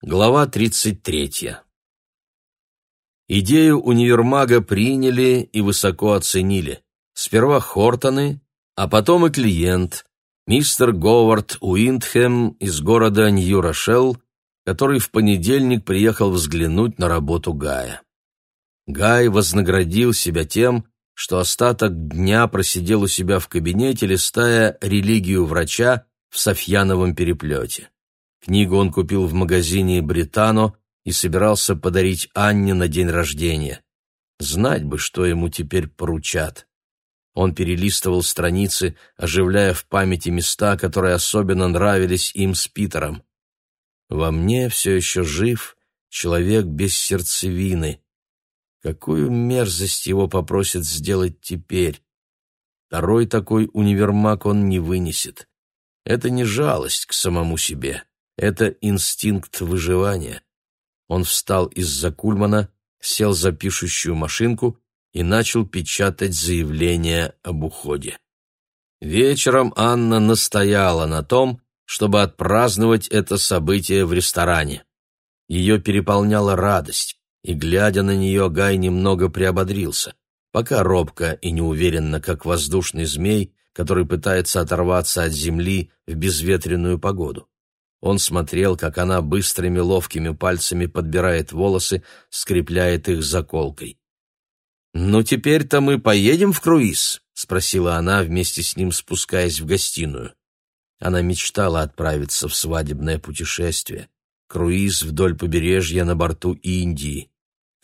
Глава 33. Идею универмага приняли и высоко оценили. Сперва Хортоны, а потом и клиент, мистер Говард Уиндхэм из города Нью-Рошелл, который в понедельник приехал взглянуть на работу Гая. Гай вознаградил себя тем, что остаток дня просидел у себя в кабинете, листая религию врача в Софьяновом переплете. Книгу он купил в магазине «Британо» и собирался подарить Анне на день рождения. Знать бы, что ему теперь поручат. Он перелистывал страницы, оживляя в памяти места, которые особенно нравились им с Питером. «Во мне все еще жив человек без сердцевины. Какую мерзость его попросят сделать теперь? Второй такой универмаг он не вынесет. Это не жалость к самому себе. Это инстинкт выживания. Он встал из-за кульмана, сел за пишущую машинку и начал печатать заявление об уходе. Вечером Анна настояла на том, чтобы отпраздновать это событие в ресторане. Ее переполняла радость, и, глядя на нее, Гай немного приободрился, пока робко и неуверенно, как воздушный змей, который пытается оторваться от земли в безветренную погоду. Он смотрел, как она быстрыми ловкими пальцами подбирает волосы, скрепляет их заколкой. «Ну, теперь-то мы поедем в круиз?» — спросила она, вместе с ним спускаясь в гостиную. Она мечтала отправиться в свадебное путешествие. Круиз вдоль побережья на борту Индии.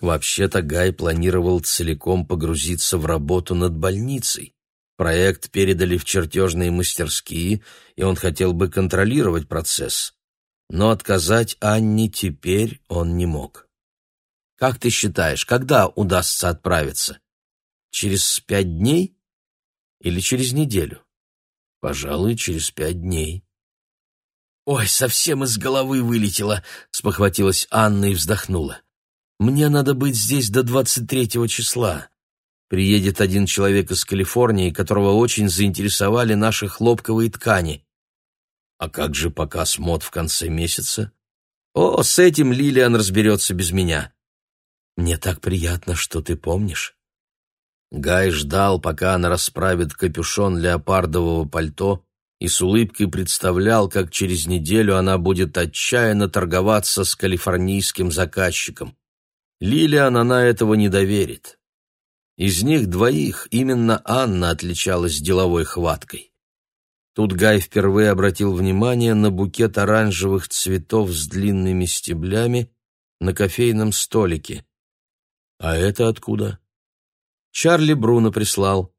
Вообще-то Гай планировал целиком погрузиться в работу над больницей. Проект передали в чертежные мастерские, и он хотел бы контролировать процесс. Но отказать Анне теперь он не мог. «Как ты считаешь, когда удастся отправиться? Через пять дней или через неделю?» «Пожалуй, через пять дней». «Ой, совсем из головы вылетело!» — спохватилась Анна и вздохнула. «Мне надо быть здесь до двадцать третьего числа. Приедет один человек из Калифорнии, которого очень заинтересовали наши хлопковые ткани. А как же показ мод в конце месяца? О, с этим Лилиан разберется без меня. Мне так приятно, что ты помнишь. Гай ждал, пока она расправит капюшон леопардового пальто, и с улыбкой представлял, как через неделю она будет отчаянно торговаться с калифорнийским заказчиком. Лилиан она этого не доверит. Из них двоих именно Анна отличалась деловой хваткой. Тут Гай впервые обратил внимание на букет оранжевых цветов с длинными стеблями на кофейном столике. А это откуда? Чарли Бруно прислал.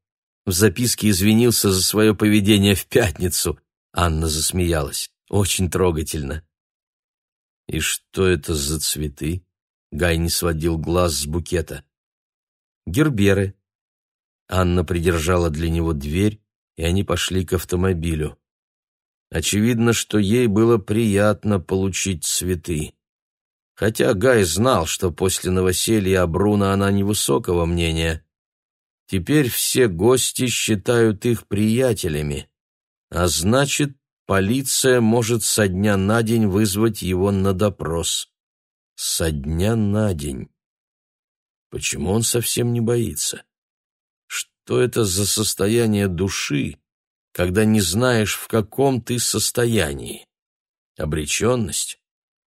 В записке извинился за свое поведение в пятницу. Анна засмеялась. Очень трогательно. И что это за цветы? Гай не сводил глаз с букета. Герберы. Анна придержала для него дверь, и они пошли к автомобилю. Очевидно, что ей было приятно получить цветы. Хотя Гай знал, что после новоселья о Бруно она невысокого мнения. Теперь все гости считают их приятелями, а значит, полиция может со дня на день вызвать его на допрос. Со дня на день. Почему он совсем не боится? Что это за состояние души, когда не знаешь, в каком ты состоянии? Обреченность?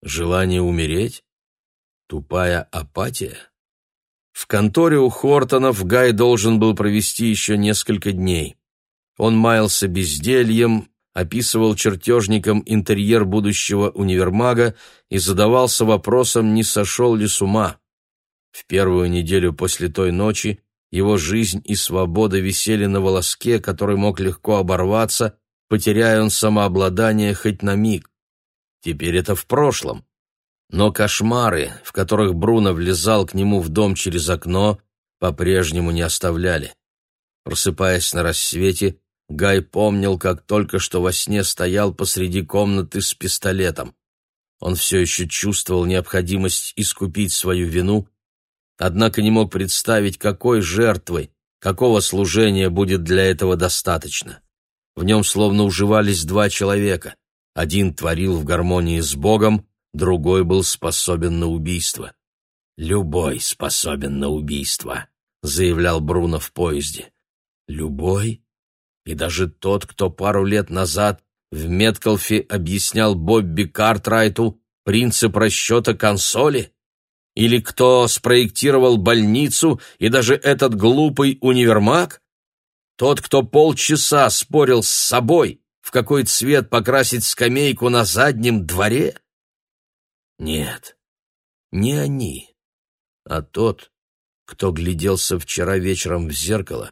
Желание умереть? Тупая апатия? В конторе у Хортонов Гай должен был провести еще несколько дней. Он маялся бездельем, описывал чертежникам интерьер будущего универмага и задавался вопросом, не сошел ли с ума. В первую неделю после той ночи его жизнь и свобода висели на волоске, который мог легко оборваться, потеряя он самообладание хоть на миг. Теперь это в прошлом. Но кошмары, в которых Бруно влезал к нему в дом через окно, по-прежнему не оставляли. Просыпаясь на рассвете, Гай помнил, как только что во сне стоял посреди комнаты с пистолетом. Он все еще чувствовал необходимость искупить свою вину однако не мог представить, какой жертвой, какого служения будет для этого достаточно. В нем словно уживались два человека. Один творил в гармонии с Богом, другой был способен на убийство. «Любой способен на убийство», — заявлял Бруно в поезде. «Любой? И даже тот, кто пару лет назад в Меткалфе объяснял Бобби Картрайту принцип расчета консоли? Или кто спроектировал больницу и даже этот глупый универмаг? Тот, кто полчаса спорил с собой, в какой цвет покрасить скамейку на заднем дворе? Нет, не они, а тот, кто гляделся вчера вечером в зеркало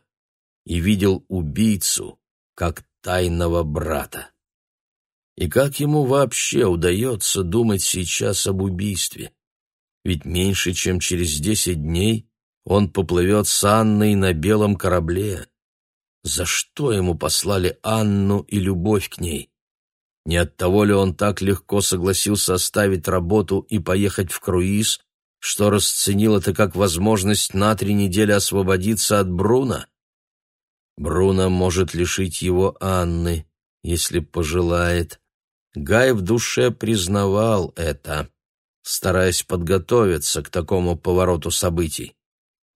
и видел убийцу как тайного брата. И как ему вообще удается думать сейчас об убийстве? Ведь меньше чем через десять дней он поплывет с Анной на белом корабле. За что ему послали Анну и любовь к ней? Не от того ли он так легко согласился оставить работу и поехать в круиз, что расценил это как возможность на три недели освободиться от Бруна? Бруно может лишить его Анны, если пожелает, Гай в душе признавал это, стараясь подготовиться к такому повороту событий.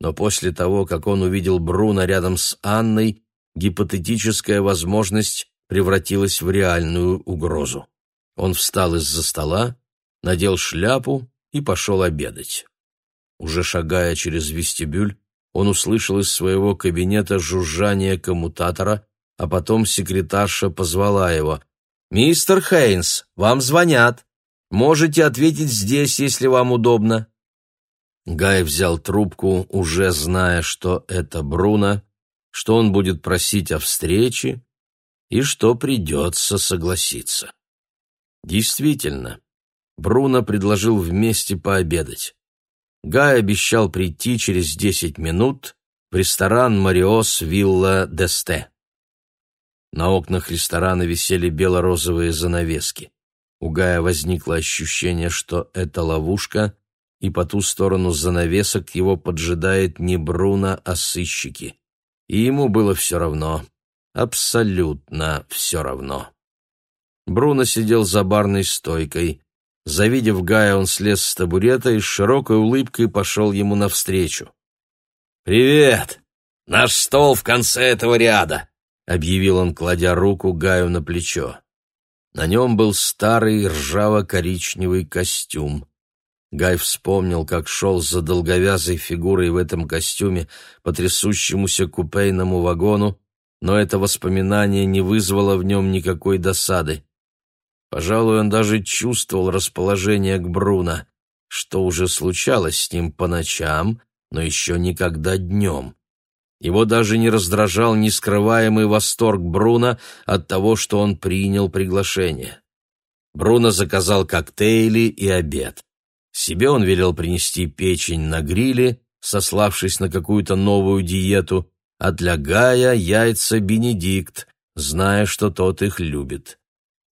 Но после того, как он увидел Бруно рядом с Анной, гипотетическая возможность превратилась в реальную угрозу. Он встал из-за стола, надел шляпу и пошел обедать. Уже шагая через вестибюль, он услышал из своего кабинета жужжание коммутатора, а потом секретарша позвала его. «Мистер Хейнс, вам звонят. Можете ответить здесь, если вам удобно». Гай взял трубку, уже зная, что это Бруно, что он будет просить о встрече и что придется согласиться. Действительно, Бруно предложил вместе пообедать. Гай обещал прийти через десять минут в ресторан «Мариос Вилла Десте». На окнах ресторана висели бело-розовые занавески. У Гая возникло ощущение, что это ловушка, и по ту сторону занавесок его поджидает не Бруно, а сыщики. И ему было все равно, абсолютно все равно. Бруно сидел за барной стойкой. Завидев Гая, он слез с табурета и с широкой улыбкой пошел ему навстречу. «Привет! Наш стол в конце этого ряда!» — объявил он, кладя руку Гаю на плечо. На нем был старый ржаво-коричневый костюм. Гай вспомнил, как шел за долговязой фигурой в этом костюме по трясущемуся купейному вагону, но это воспоминание не вызвало в нем никакой досады. Пожалуй, он даже чувствовал расположение к Бруно, что уже случалось с ним по ночам, но еще никогда днем. Его даже не раздражал нескрываемый восторг Бруно от того, что он принял приглашение. Бруно заказал коктейли и обед. Себе он велел принести печень на гриле, сославшись на какую-то новую диету, а для Гая яйца Бенедикт, зная, что тот их любит.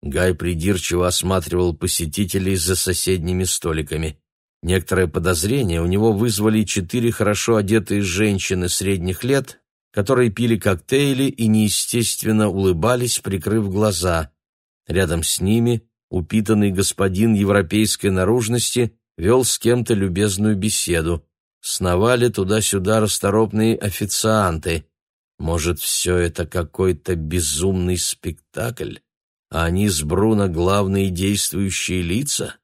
Гай придирчиво осматривал посетителей за соседними столиками. Некоторое подозрение у него вызвали четыре хорошо одетые женщины средних лет, которые пили коктейли и неестественно улыбались, прикрыв глаза. Рядом с ними упитанный господин европейской наружности вел с кем-то любезную беседу. Сновали туда-сюда расторопные официанты. Может, все это какой-то безумный спектакль, а они с Бруно главные действующие лица?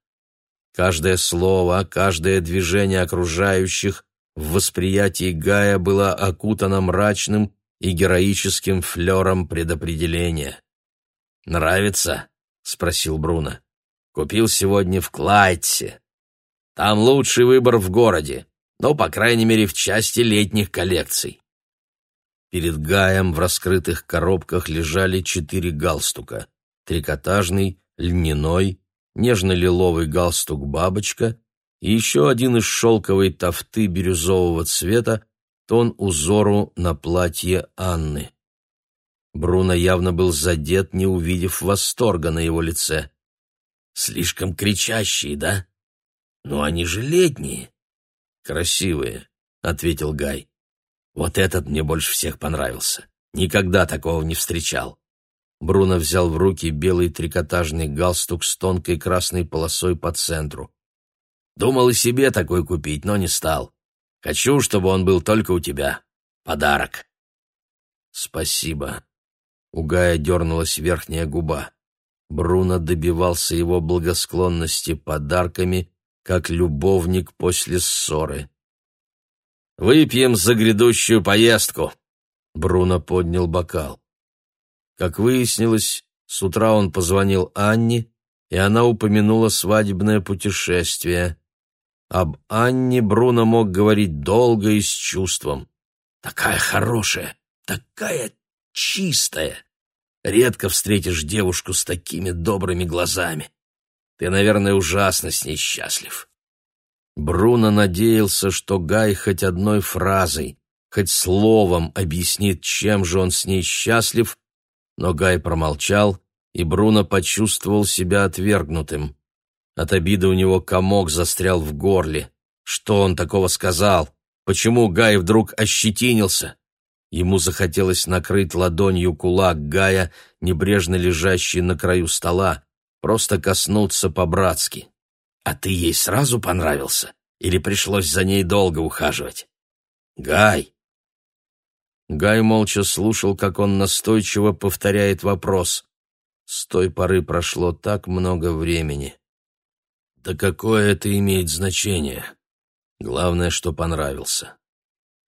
Каждое слово, каждое движение окружающих в восприятии Гая было окутано мрачным и героическим флером предопределения. «Нравится?» — спросил Бруно. «Купил сегодня в Клайтсе. Там лучший выбор в городе, но, по крайней мере, в части летних коллекций». Перед Гаем в раскрытых коробках лежали четыре галстука — трикотажный, льняной, нежно-лиловый галстук-бабочка и еще один из шелковой тофты бирюзового цвета, тон узору на платье Анны. Бруно явно был задет, не увидев восторга на его лице. «Слишком кричащие, да? Но они же летние». «Красивые», — ответил Гай. «Вот этот мне больше всех понравился. Никогда такого не встречал». Бруно взял в руки белый трикотажный галстук с тонкой красной полосой по центру. «Думал и себе такой купить, но не стал. Хочу, чтобы он был только у тебя. Подарок». «Спасибо». У Гая дернулась верхняя губа. Бруно добивался его благосклонности подарками, как любовник после ссоры. «Выпьем за грядущую поездку!» Бруно поднял бокал. Как выяснилось, с утра он позвонил Анне, и она упомянула свадебное путешествие. Об Анне Бруно мог говорить долго и с чувством. «Такая хорошая, такая чистая! Редко встретишь девушку с такими добрыми глазами. Ты, наверное, ужасно с ней счастлив». Бруно надеялся, что Гай хоть одной фразой, хоть словом объяснит, чем же он с ней счастлив, но Гай промолчал, и Бруно почувствовал себя отвергнутым. От обиды у него комок застрял в горле. Что он такого сказал? Почему Гай вдруг ощетинился? Ему захотелось накрыть ладонью кулак Гая, небрежно лежащий на краю стола, просто коснуться по-братски. «А ты ей сразу понравился? Или пришлось за ней долго ухаживать?» «Гай!» Гай молча слушал, как он настойчиво повторяет вопрос. С той поры прошло так много времени. Да какое это имеет значение? Главное, что понравился.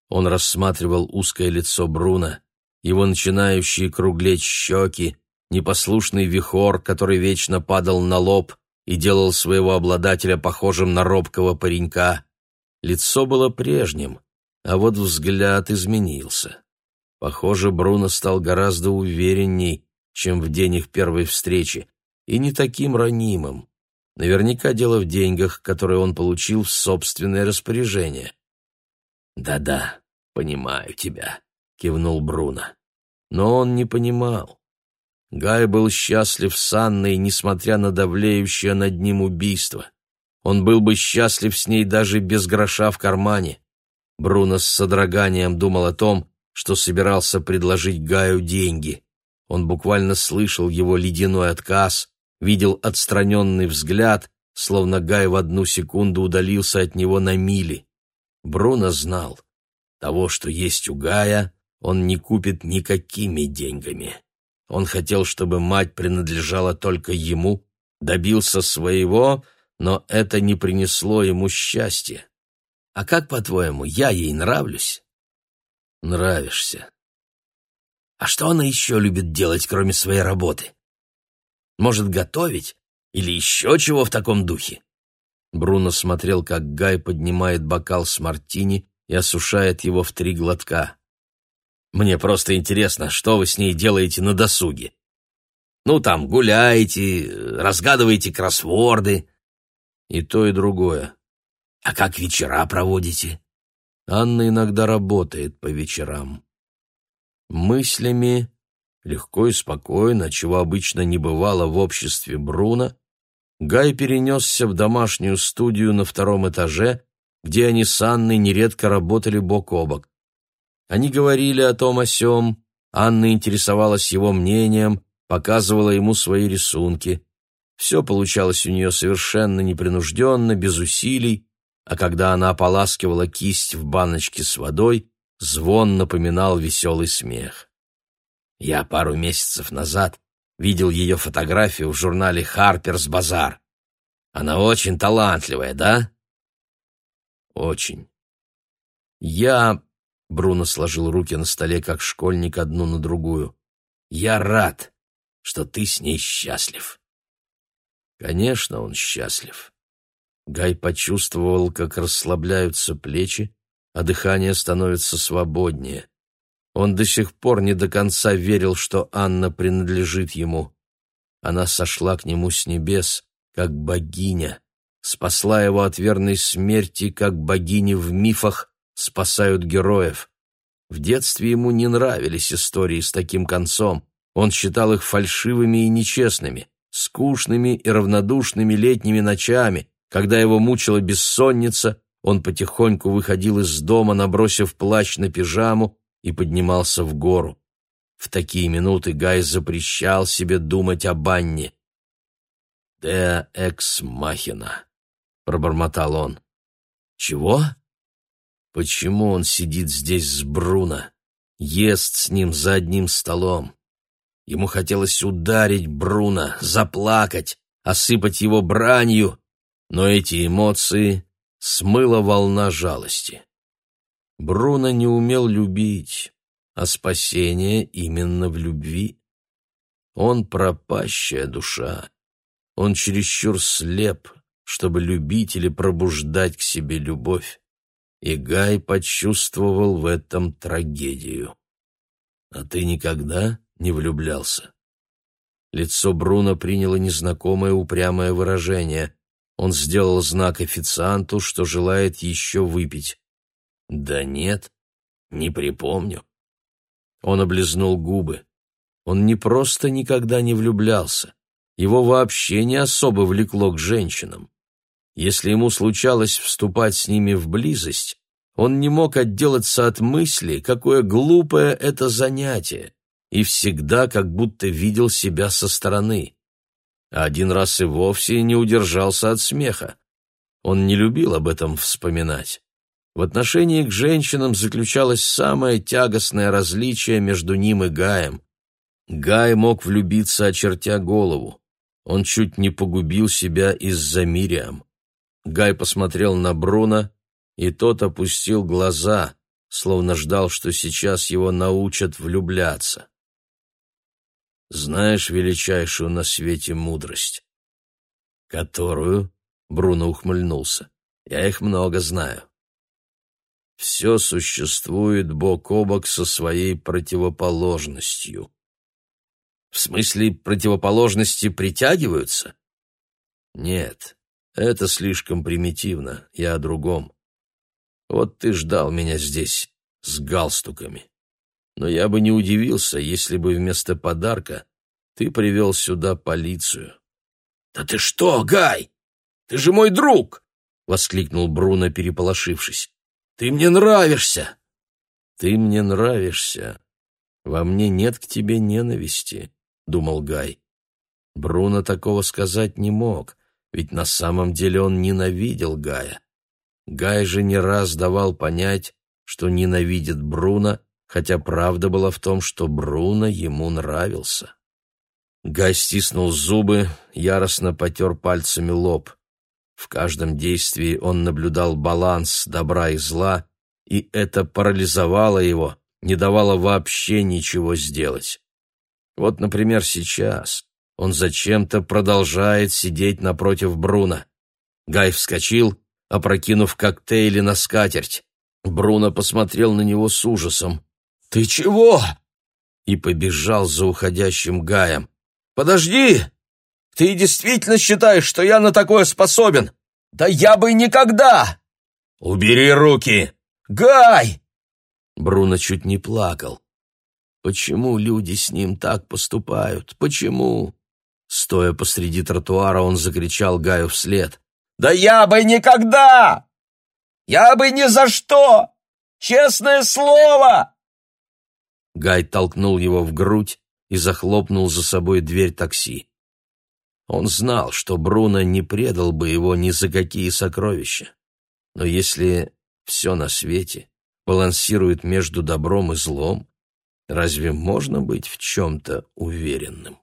Он рассматривал узкое лицо Бруна, его начинающие круглеть щеки, непослушный вихор, который вечно падал на лоб и делал своего обладателя похожим на робкого паренька. Лицо было прежним, а вот взгляд изменился. Похоже, Бруно стал гораздо уверенней, чем в день их первой встречи, и не таким ранимым. Наверняка дело в деньгах, которые он получил в собственное распоряжение. «Да-да, понимаю тебя», — кивнул Бруно. Но он не понимал. Гай был счастлив с Анной, несмотря на давлеющее над ним убийство. Он был бы счастлив с ней даже без гроша в кармане. Бруно с содроганием думал о том, что собирался предложить Гаю деньги. Он буквально слышал его ледяной отказ, видел отстраненный взгляд, словно Гай в одну секунду удалился от него на мили. Бруно знал, того, что есть у Гая, он не купит никакими деньгами. Он хотел, чтобы мать принадлежала только ему, добился своего, но это не принесло ему счастья. А как, по-твоему, я ей нравлюсь? Нравишься. А что она еще любит делать, кроме своей работы? Может, готовить? Или еще чего в таком духе? Бруно смотрел, как Гай поднимает бокал с мартини и осушает его в три глотка. «Мне просто интересно, что вы с ней делаете на досуге? Ну, там, гуляете, разгадываете кроссворды?» «И то, и другое». «А как вечера проводите?» Анна иногда работает по вечерам. Мыслями, легко и спокойно, чего обычно не бывало в обществе Бруно, Гай перенесся в домашнюю студию на втором этаже, где они с Анной нередко работали бок о бок. Они говорили о том о сём, Анна интересовалась его мнением, показывала ему свои рисунки. Все получалось у нее совершенно непринужденно, без усилий, а когда она ополаскивала кисть в баночке с водой, звон напоминал веселый смех. Я пару месяцев назад видел ее фотографию в журнале «Харперс Базар». Она очень талантливая, да? Очень. Я... Бруно сложил руки на столе, как школьник, одну на другую. Я рад, что ты с ней счастлив. Конечно, он счастлив. Гай почувствовал, как расслабляются плечи, а дыхание становится свободнее. Он до сих пор не до конца верил, что Анна принадлежит ему. Она сошла к нему с небес, как богиня, спасла его от верной смерти, как богини в мифах спасают героев. В детстве ему не нравились истории с таким концом, он считал их фальшивыми и нечестными, скучными и равнодушными летними ночами, когда его мучила бессонница, он потихоньку выходил из дома, набросив плащ на пижаму, и поднимался в гору. В такие минуты Гай запрещал себе думать о банне. «Де экс махина», — пробормотал он. «Чего? Почему он сидит здесь с Бруно, ест с ним за одним столом? Ему хотелось ударить Бруно, заплакать, осыпать его бранью, но эти эмоции смыла волна жалости. Бруно не умел любить, а спасение именно в любви. Он пропащая душа. Он чересчур слеп, чтобы любить или пробуждать к себе любовь. И Гай почувствовал в этом трагедию. «А ты никогда не влюблялся?» Лицо Бруно приняло незнакомое упрямое выражение. Он сделал знак официанту, что желает еще выпить. «Да нет, не припомню». Он облизнул губы. Он не просто никогда не влюблялся, его вообще не особо влекло к женщинам. Если ему случалось вступать с ними в близость, он не мог отделаться от мысли, какое глупое это занятие, и всегда как будто видел себя со стороны. А один раз и вовсе не удержался от смеха. Он не любил об этом вспоминать. В отношении к женщинам заключалось самое тягостное различие между ним и Гаем. Гай мог влюбиться, очертя голову. Он чуть не погубил себя из-за Мириам. Гай посмотрел на Бруно, и тот опустил глаза, словно ждал, что сейчас его научат влюбляться. «Знаешь величайшую на свете мудрость?» «Которую?» — Бруно ухмыльнулся. «Я их много знаю все существует бок о бок со своей противоположностью. В смысле, противоположности притягиваются? Нет, это слишком примитивно, я о другом. Вот ты ждал меня здесь с галстуками. Но я бы не удивился, если бы вместо подарка ты привел сюда полицию. — Да ты что, Гай? Ты же мой друг! — воскликнул Бруно, переполошившись. Ты мне нравишься!» «Ты мне нравишься. Во мне нет к тебе ненависти», — думал Гай. Бруно такого сказать не мог, ведь на самом деле он ненавидел Гая. Гай же не раз давал понять, что ненавидит Бруно, хотя правда была в том, что Бруно ему нравился. Гай стиснул зубы, яростно потер пальцами лоб. В каждом действии он наблюдал баланс добра и зла, и это парализовало его, не давало вообще ничего сделать. Вот, например, сейчас он зачем-то продолжает сидеть напротив Бруна. Гай вскочил, опрокинув коктейли на скатерть. Бруно посмотрел на него с ужасом. «Ты чего?» И побежал за уходящим Гаем. «Подожди! Ты действительно считаешь, что я на такое способен? Да я бы никогда! Убери руки! Гай!» Бруно чуть не плакал. Почему люди с ним так поступают? Почему? Стоя посреди тротуара, он закричал Гаю вслед. «Да я бы никогда! Я бы ни за что! Честное слово!» Гай толкнул его в грудь и захлопнул за собой дверь такси. Он знал, что Бруно не предал бы его ни за какие сокровища. Но если все на свете балансирует между добром и злом, разве можно быть в чем-то уверенным?